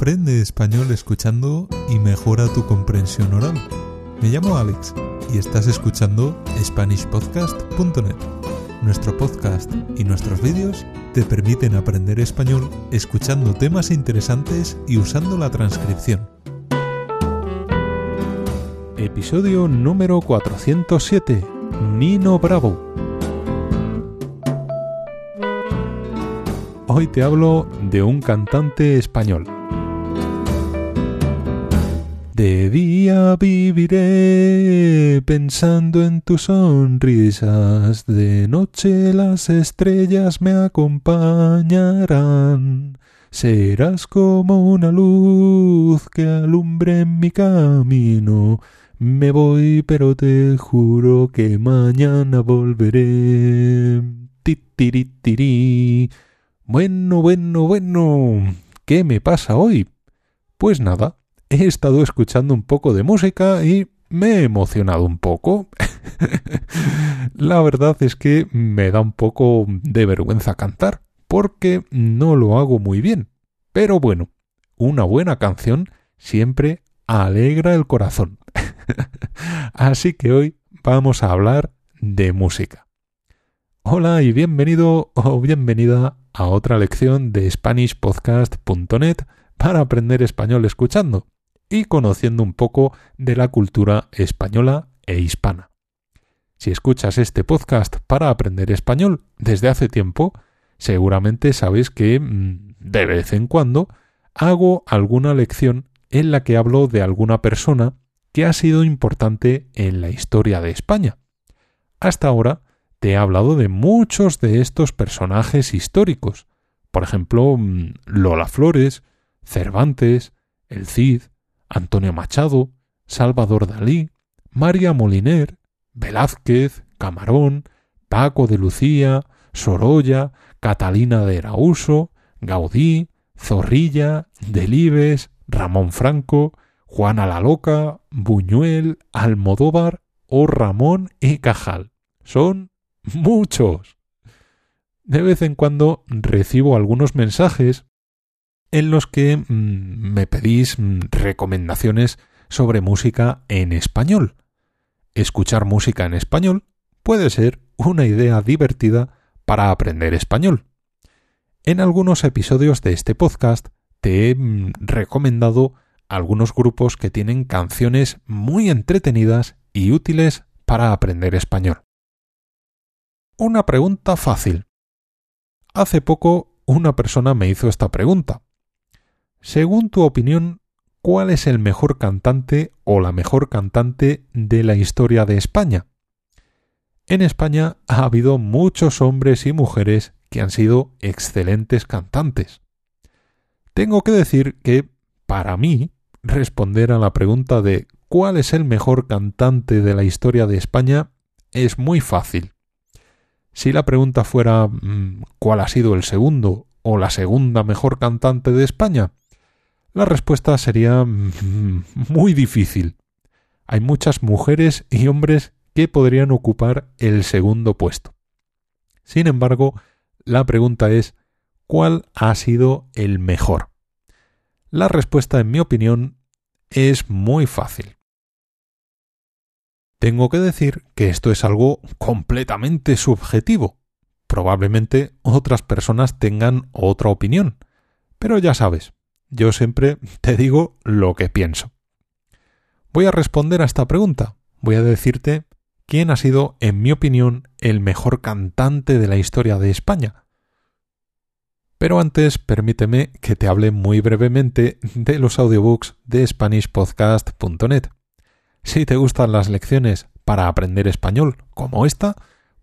Aprende español escuchando y mejora tu comprensión oral. Me llamo Alex y estás escuchando SpanishPodcast.net. Nuestro podcast y nuestros vídeos te permiten aprender español escuchando temas interesantes y usando la transcripción. Episodio número 407. Nino Bravo. Hoy te hablo de un cantante español. De día viviré pensando en tus sonrisas, de noche las estrellas me acompañarán. Serás como una luz que alumbre en mi camino. Me voy, pero te juro que mañana volveré. Titiritiri. Bueno, bueno, bueno. ¿Qué me pasa hoy? Pues nada, he estado escuchando un poco de música y me he emocionado un poco. La verdad es que me da un poco de vergüenza cantar, porque no lo hago muy bien. Pero bueno, una buena canción siempre alegra el corazón. Así que hoy vamos a hablar de música. Hola y bienvenido o bienvenida a otra lección de SpanishPodcast.net para aprender español escuchando y conociendo un poco de la cultura española e hispana. Si escuchas este podcast para aprender español desde hace tiempo, seguramente sabes que mm, de vez en cuando hago alguna lección en la que hablo de alguna persona que ha sido importante en la historia de España. Hasta ahora te he hablado de muchos de estos personajes históricos. Por ejemplo, mm, Lola Flores, Cervantes, El Cid, Antonio Machado, Salvador Dalí, María Moliner, Velázquez, Camarón, Paco de Lucía, Sorolla, Catalina de Erauso, Gaudí, Zorrilla, Delibes, Ramón Franco, Juana la Loca, Buñuel, Almodóvar o Ramón y Cajal. Son muchos. De vez en cuando recibo algunos mensajes en los que mm, me pedís mm, recomendaciones sobre música en español. Escuchar música en español puede ser una idea divertida para aprender español. En algunos episodios de este podcast te he mm, recomendado algunos grupos que tienen canciones muy entretenidas y útiles para aprender español. Una pregunta fácil. Hace poco una persona me hizo esta pregunta. Según tu opinión, ¿cuál es el mejor cantante o la mejor cantante de la historia de España? En España ha habido muchos hombres y mujeres que han sido excelentes cantantes. Tengo que decir que, para mí, responder a la pregunta de ¿cuál es el mejor cantante de la historia de España? es muy fácil. Si la pregunta fuera mm, ¿cuál ha sido el segundo o la segunda mejor cantante de España? La respuesta sería mm, muy difícil. Hay muchas mujeres y hombres que podrían ocupar el segundo puesto. Sin embargo, la pregunta es ¿cuál ha sido el mejor? La respuesta, en mi opinión, es muy fácil. Tengo que decir que esto es algo completamente subjetivo. Probablemente otras personas tengan otra opinión. Pero ya sabes, yo siempre te digo lo que pienso. Voy a responder a esta pregunta. Voy a decirte quién ha sido, en mi opinión, el mejor cantante de la historia de España. Pero antes permíteme que te hable muy brevemente de los audiobooks de SpanishPodcast.net. Si te gustan las lecciones para aprender español como esta,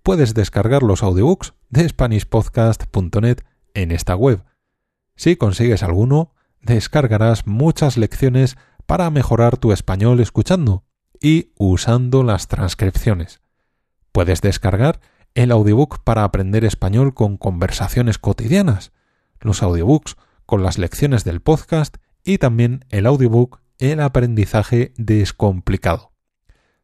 puedes descargar los audiobooks de SpanishPodcast.net en esta web. Si consigues alguno, descargarás muchas lecciones para mejorar tu español escuchando y usando las transcripciones. Puedes descargar el audiobook para aprender español con conversaciones cotidianas, los audiobooks con las lecciones del podcast y también el audiobook el aprendizaje descomplicado.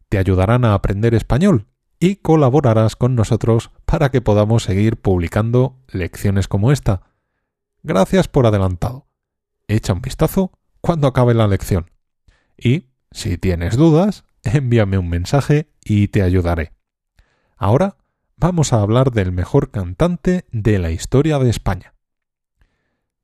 Te ayudarán a aprender español y colaborarás con nosotros para que podamos seguir publicando lecciones como esta. Gracias por adelantado. Echa un vistazo cuando acabe la lección. Y, si tienes dudas, envíame un mensaje y te ayudaré. Ahora vamos a hablar del mejor cantante de la historia de España.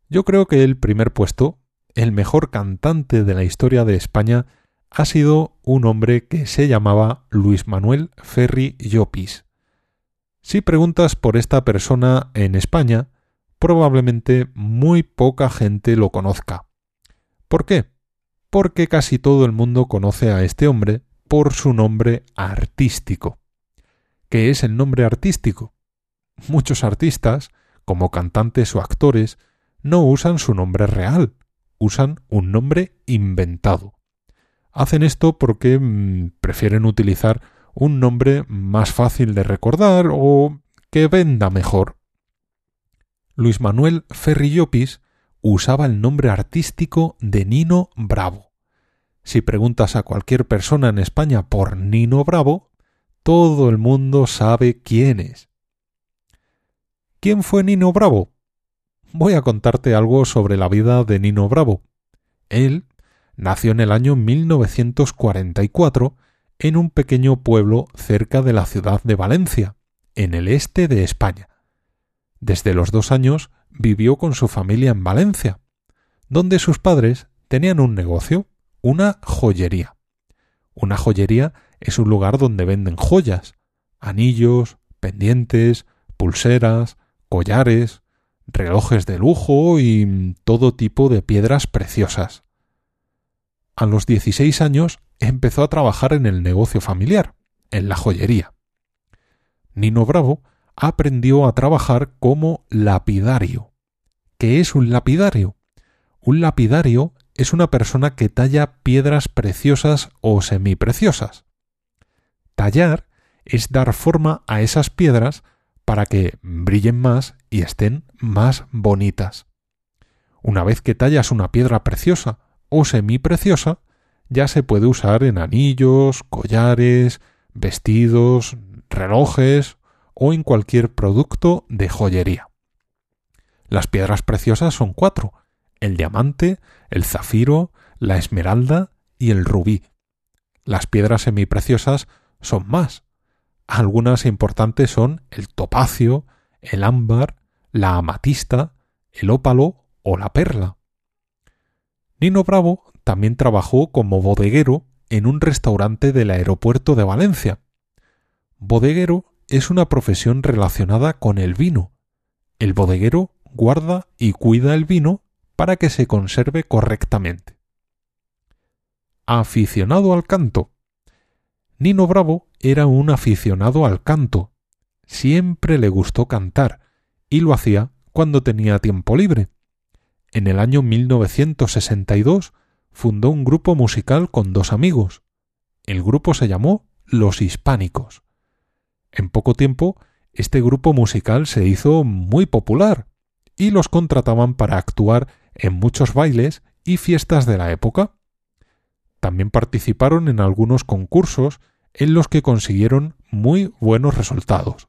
Yo creo que el primer puesto, el mejor cantante de la historia de España, ha sido un hombre que se llamaba Luis Manuel Ferri Llopis. Si preguntas por esta persona en España, probablemente muy poca gente lo conozca. ¿Por qué? Porque casi todo el mundo conoce a este hombre por su nombre artístico. ¿Qué es el nombre artístico? Muchos artistas, como cantantes o actores, no usan su nombre real, usan un nombre inventado. Hacen esto porque mm, prefieren utilizar un nombre más fácil de recordar o que venda mejor. Luis Manuel Ferrillopis usaba el nombre artístico de Nino Bravo. Si preguntas a cualquier persona en España por Nino Bravo, todo el mundo sabe quién es. ¿Quién fue Nino Bravo? Voy a contarte algo sobre la vida de Nino Bravo. Él nació en el año 1944 en un pequeño pueblo cerca de la ciudad de Valencia, en el este de España. Desde los dos años vivió con su familia en Valencia, donde sus padres tenían un negocio, una joyería. Una joyería es un lugar donde venden joyas, anillos, pendientes, pulseras, collares, relojes de lujo y todo tipo de piedras preciosas. A los 16 años empezó a trabajar en el negocio familiar, en la joyería. Nino Bravo aprendió a trabajar como lapidario. ¿Qué es un lapidario? Un lapidario es una persona que talla piedras preciosas o semipreciosas. Tallar es dar forma a esas piedras para que brillen más y estén más bonitas. Una vez que tallas una piedra preciosa o semipreciosa, ya se puede usar en anillos, collares, vestidos, relojes o en cualquier producto de joyería. Las piedras preciosas son cuatro, el diamante, el zafiro, la esmeralda y el rubí. Las piedras semipreciosas son más. Algunas importantes son el topacio, el ámbar, la amatista, el ópalo o la perla. Nino Bravo también trabajó como bodeguero en un restaurante del aeropuerto de Valencia. Bodeguero es una profesión relacionada con el vino. El bodeguero guarda y cuida el vino para que se conserve correctamente. Aficionado al canto. Nino Bravo era un aficionado al canto. Siempre le gustó cantar y lo hacía cuando tenía tiempo libre. En el año 1962 fundó un grupo musical con dos amigos. El grupo se llamó Los Hispánicos. En poco tiempo, este grupo musical se hizo muy popular y los contrataban para actuar en muchos bailes y fiestas de la época. También participaron en algunos concursos en los que consiguieron muy buenos resultados.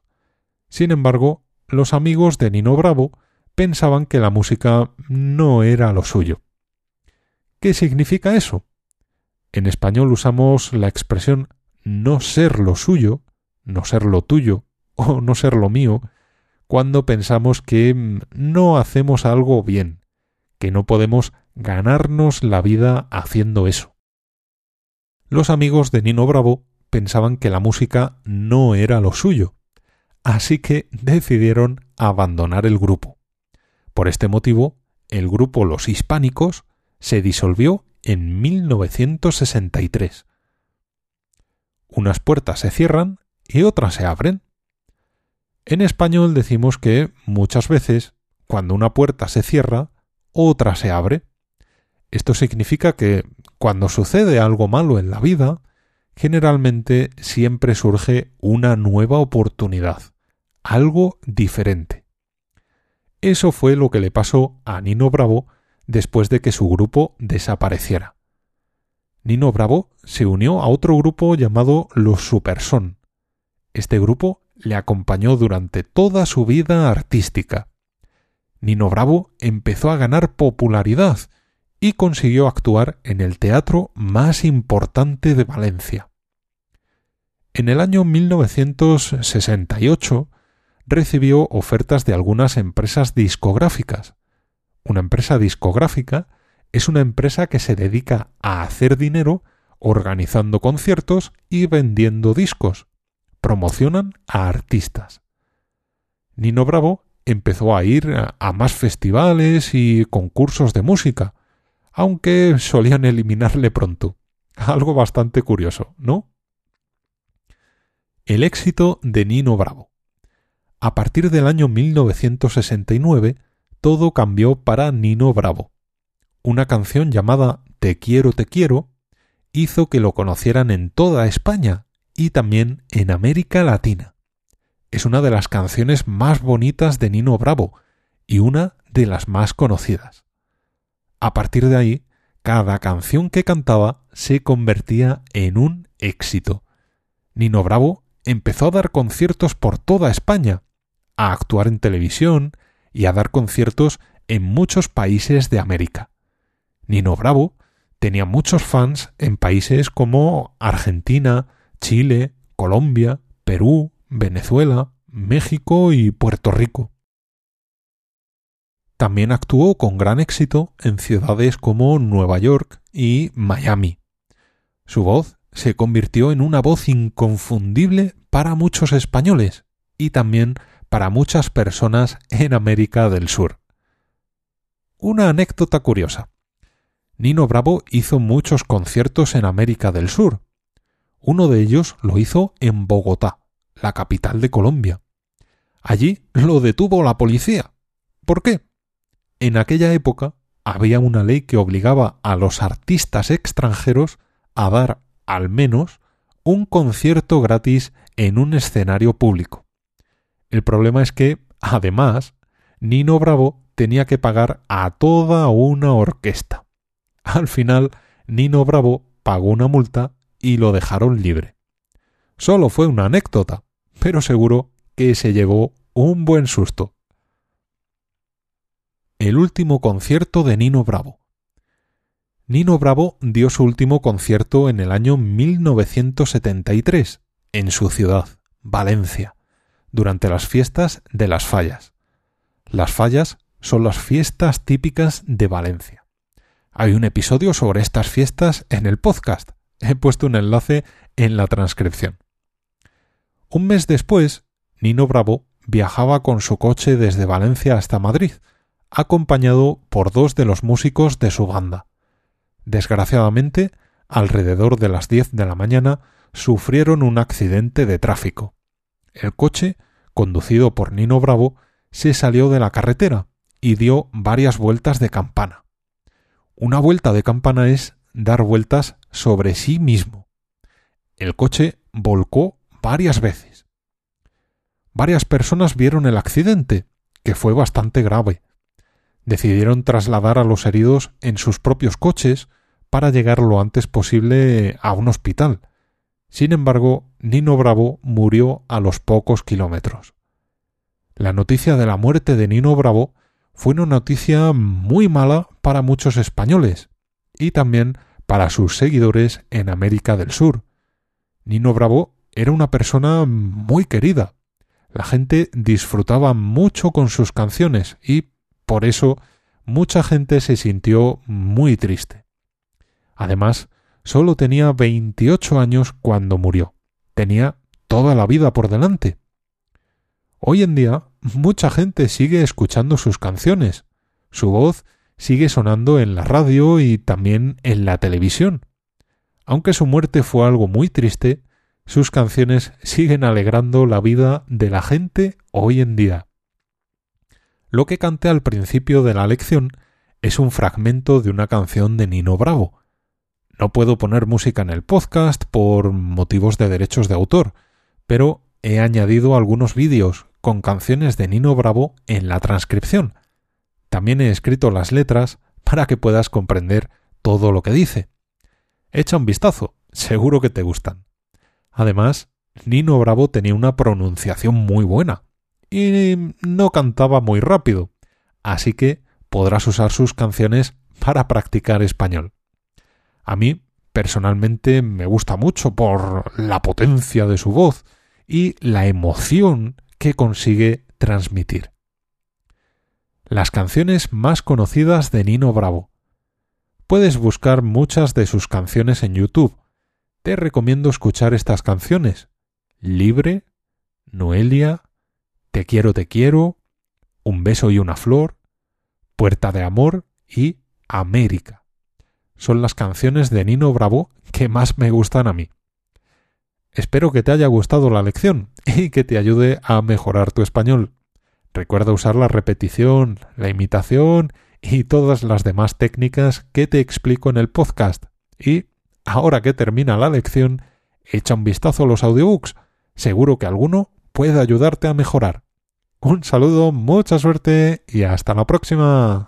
Sin embargo, los amigos de Nino Bravo pensaban que la música no era lo suyo. ¿Qué significa eso? En español usamos la expresión no ser lo suyo, no ser lo tuyo o no ser lo mío, cuando pensamos que mm, no hacemos algo bien, que no podemos ganarnos la vida haciendo eso. Los amigos de Nino Bravo pensaban que la música no era lo suyo, así que decidieron abandonar el grupo. Por este motivo, el grupo Los Hispánicos se disolvió en 1963. Unas puertas se cierran y otras se abren. En español decimos que muchas veces, cuando una puerta se cierra, otra se abre. Esto significa que cuando sucede algo malo en la vida, generalmente siempre surge una nueva oportunidad, algo diferente. Eso fue lo que le pasó a Nino Bravo después de que su grupo desapareciera. Nino Bravo se unió a otro grupo llamado Los Superson. Este grupo le acompañó durante toda su vida artística. Nino Bravo empezó a ganar popularidad y consiguió actuar en el teatro más importante de Valencia. En el año 1968 recibió ofertas de algunas empresas discográficas. Una empresa discográfica es una empresa que se dedica a hacer dinero organizando conciertos y vendiendo discos. Promocionan a artistas. Nino Bravo empezó a ir a más festivales y concursos de música, aunque solían eliminarle pronto. Algo bastante curioso, ¿no? El éxito de Nino Bravo. A partir del año 1969, todo cambió para Nino Bravo. Una canción llamada Te quiero, te quiero hizo que lo conocieran en toda España y también en América Latina. Es una de las canciones más bonitas de Nino Bravo y una de las más conocidas. A partir de ahí, cada canción que cantaba se convertía en un éxito. Nino Bravo empezó a dar conciertos por toda España a actuar en televisión y a dar conciertos en muchos países de América. Nino Bravo tenía muchos fans en países como Argentina, Chile, Colombia, Perú, Venezuela, México y Puerto Rico. También actuó con gran éxito en ciudades como Nueva York y Miami. Su voz se convirtió en una voz inconfundible para muchos españoles y también para muchas personas en América del Sur. Una anécdota curiosa. Nino Bravo hizo muchos conciertos en América del Sur. Uno de ellos lo hizo en Bogotá, la capital de Colombia. Allí lo detuvo la policía. ¿Por qué? En aquella época había una ley que obligaba a los artistas extranjeros a dar al menos un concierto gratis en un escenario público. El problema es que, además, Nino Bravo tenía que pagar a toda una orquesta. Al final, Nino Bravo pagó una multa y lo dejaron libre. Solo fue una anécdota, pero seguro que se llevó un buen susto. El último concierto de Nino Bravo. Nino Bravo dio su último concierto en el año 1973, en su ciudad, Valencia durante las fiestas de las fallas. Las fallas son las fiestas típicas de Valencia. Hay un episodio sobre estas fiestas en el podcast. He puesto un enlace en la transcripción. Un mes después, Nino Bravo viajaba con su coche desde Valencia hasta Madrid, acompañado por dos de los músicos de su banda. Desgraciadamente, alrededor de las diez de la mañana, sufrieron un accidente de tráfico. El coche, conducido por Nino Bravo, se salió de la carretera y dio varias vueltas de campana. Una vuelta de campana es dar vueltas sobre sí mismo. El coche volcó varias veces. Varias personas vieron el accidente, que fue bastante grave. Decidieron trasladar a los heridos en sus propios coches para llegar lo antes posible a un hospital, sin embargo, Nino Bravo murió a los pocos kilómetros. La noticia de la muerte de Nino Bravo fue una noticia muy mala para muchos españoles y también para sus seguidores en América del Sur. Nino Bravo era una persona muy querida. La gente disfrutaba mucho con sus canciones y, por eso, mucha gente se sintió muy triste. Además, Solo tenía 28 años cuando murió. Tenía toda la vida por delante. Hoy en día, mucha gente sigue escuchando sus canciones. Su voz sigue sonando en la radio y también en la televisión. Aunque su muerte fue algo muy triste, sus canciones siguen alegrando la vida de la gente hoy en día. Lo que canté al principio de la lección es un fragmento de una canción de Nino Bravo, no puedo poner música en el podcast por motivos de derechos de autor, pero he añadido algunos vídeos con canciones de Nino Bravo en la transcripción. También he escrito las letras para que puedas comprender todo lo que dice. Echa un vistazo, seguro que te gustan. Además, Nino Bravo tenía una pronunciación muy buena y no cantaba muy rápido, así que podrás usar sus canciones para practicar español. A mí, personalmente, me gusta mucho por la potencia de su voz y la emoción que consigue transmitir. Las canciones más conocidas de Nino Bravo. Puedes buscar muchas de sus canciones en YouTube. Te recomiendo escuchar estas canciones. Libre, Noelia, Te quiero, te quiero, Un beso y una flor, Puerta de amor y América. Son las canciones de Nino Bravo que más me gustan a mí. Espero que te haya gustado la lección y que te ayude a mejorar tu español. Recuerda usar la repetición, la imitación y todas las demás técnicas que te explico en el podcast. Y, ahora que termina la lección, echa un vistazo a los audiobooks. Seguro que alguno puede ayudarte a mejorar. Un saludo, mucha suerte y hasta la próxima.